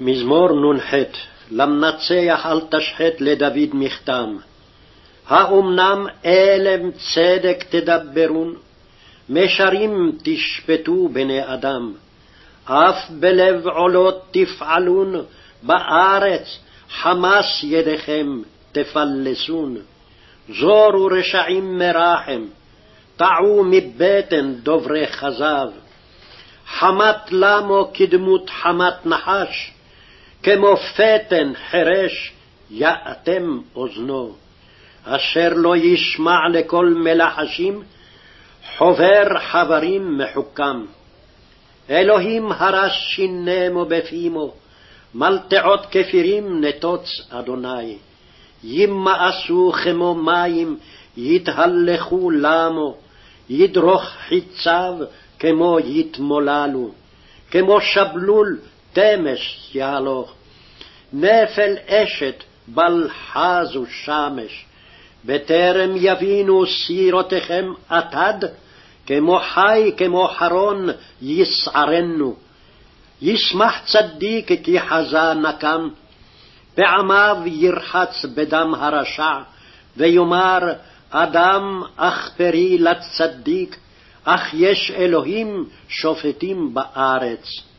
מזמור נ"ח למנצח אל תשחט לדוד מכתם. האמנם אלם צדק תדברון, משרים תשפטו בני אדם. אף בלב עולות תפעלון, בארץ חמס ידיכם תפלסון. זורו רשעים מרחם, טעו מבטן דוברי כזב. חמת למו כדמות חמת נחש, כמו פתן חרש יאטם אוזנו. אשר לא ישמע לכל מלחשים, חובר חברים מחוכם. אלוהים הרס שינמו בפימו, מלטעות כפירים נטוץ אדוני. ימאסו כמו מים, יתהלכו למו, ידרוך חיציו כמו יתמוללו, כמו שבלול תמש יהלוך. נפל אשת בל חזו שמש, בטרם יבינו סירותיכם עתד, כמו חי כמו חרון יסערנו. ישמח צדיק כי חזה נקם, פעמיו ירחץ בדם הרשע, ויאמר אדם אך פרי לצדיק, אך יש אלוהים שופטים בארץ.